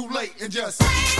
too late and just.